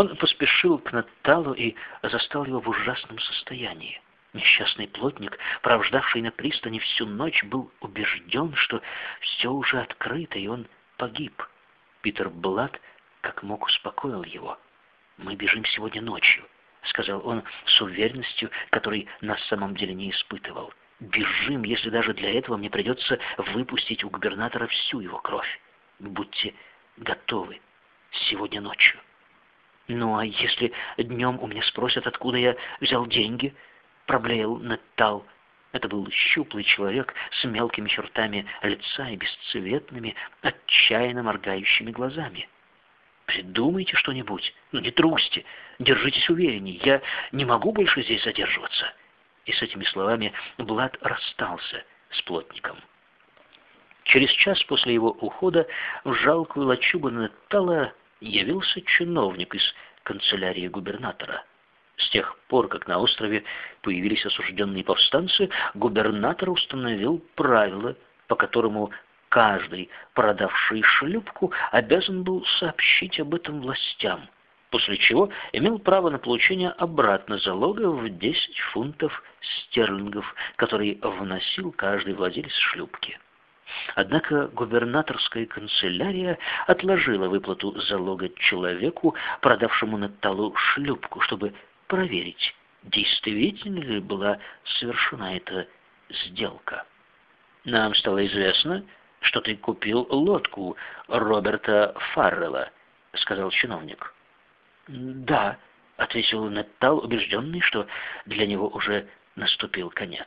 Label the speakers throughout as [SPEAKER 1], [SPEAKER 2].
[SPEAKER 1] Он поспешил к Наталу и застал его в ужасном состоянии. Несчастный плотник, провождавший на пристани всю ночь, был убежден, что все уже открыто, и он погиб. Питер Блад как мог успокоил его. «Мы бежим сегодня ночью», — сказал он с уверенностью, которой на самом деле не испытывал. «Бежим, если даже для этого мне придется выпустить у губернатора всю его кровь. Будьте готовы сегодня ночью». «Ну, а если днем у меня спросят, откуда я взял деньги?» — проблеял Неттал. Это был щуплый человек с мелкими чертами лица и бесцветными, отчаянно моргающими глазами. «Придумайте что-нибудь, ну не трусьте, держитесь уверенней, я не могу больше здесь задерживаться». И с этими словами Блад расстался с плотником. Через час после его ухода в жалкую лачугу Неттала явился чиновник из канцелярии губернатора. С тех пор, как на острове появились осужденные повстанцы, губернатор установил правила, по которому каждый, продавший шлюпку, обязан был сообщить об этом властям, после чего имел право на получение обратно залога в 10 фунтов стерлингов, который вносил каждый владелец шлюпки. Однако губернаторская канцелярия отложила выплату залога человеку, продавшему Наталу шлюпку, чтобы проверить, действительно ли была совершена эта сделка. Нам стало известно, что ты купил лодку Роберта Фаррелла, сказал чиновник. Да, ответил Неттал, убежденный, что для него уже наступил конец.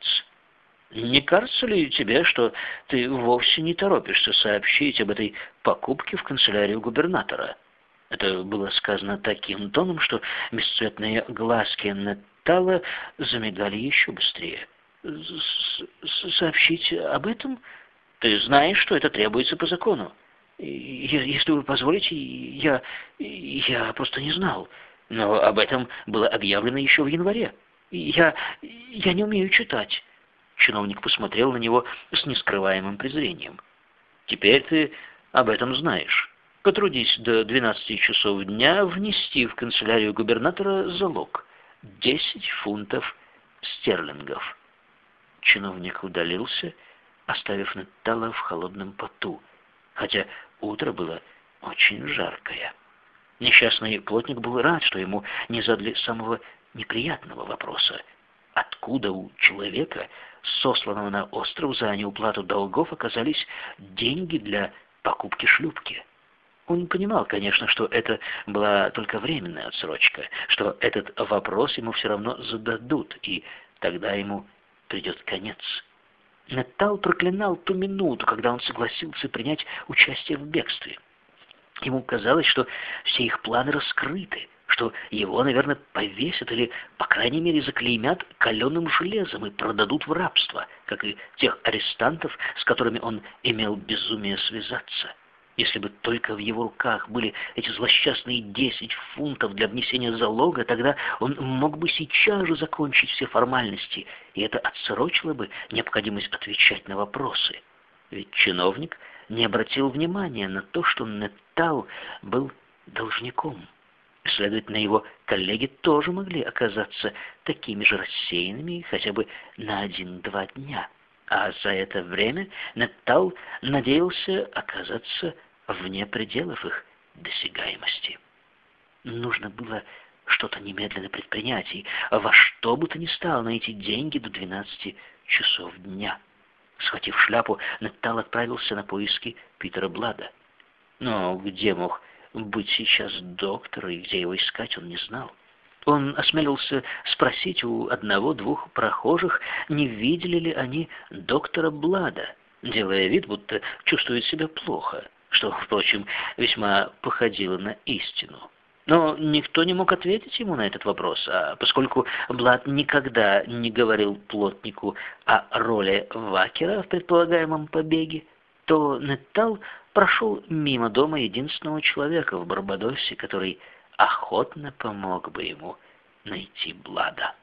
[SPEAKER 1] Не кажется ли тебе, что ты вовсе не торопишься сообщить об этой покупке в канцелярию губернатора? Это было сказано таким тоном, что бесцветные глазки Неттала замигали еще быстрее. «Сообщить об этом? Ты знаешь, что это требуется по закону. Если вы позволите, я... я просто не знал. Но об этом было объявлено еще в январе. Я... я не умею читать». Чиновник посмотрел на него с нескрываемым презрением. «Теперь ты об этом знаешь. Потрудись до 12 часов дня внести в канцелярию губернатора залог — 10 фунтов стерлингов». Чиновник удалился, оставив Неттала в холодном поту, хотя утро было очень жаркое. Несчастный плотник был рад, что ему не задали самого неприятного вопроса. Откуда у человека сосланного на остров за неуплату долгов, оказались деньги для покупки шлюпки. Он понимал, конечно, что это была только временная отсрочка, что этот вопрос ему все равно зададут, и тогда ему придет конец. Нетал проклинал ту минуту, когда он согласился принять участие в бегстве. Ему казалось, что все их планы раскрыты, что его, наверное, повесят или, по крайней мере, заклеймят каленым железом и продадут в рабство, как и тех арестантов, с которыми он имел безумие связаться. Если бы только в его руках были эти злосчастные десять фунтов для внесения залога, тогда он мог бы сейчас же закончить все формальности, и это отсрочило бы необходимость отвечать на вопросы. Ведь чиновник не обратил внимания на то, что Неттал был должником. Следовательно, его коллеги тоже могли оказаться такими же рассеянными хотя бы на один-два дня. А за это время Неттал надеялся оказаться вне пределов их досягаемости. Нужно было что-то немедленно предпринять, и во что бы то ни стало найти деньги до 12 часов дня. Схватив шляпу, Неттал отправился на поиски Питера Блада. Но где мог быть сейчас доктор, и где его искать, он не знал. Он осмелился спросить у одного-двух прохожих, не видели ли они доктора Блада, делая вид, будто чувствует себя плохо, что, впрочем, весьма походило на истину. Но никто не мог ответить ему на этот вопрос, а поскольку Блад никогда не говорил плотнику о роли Вакера в предполагаемом побеге, то Неттал прошел мимо дома единственного человека в Барбадосе, который охотно помог бы ему найти Блада.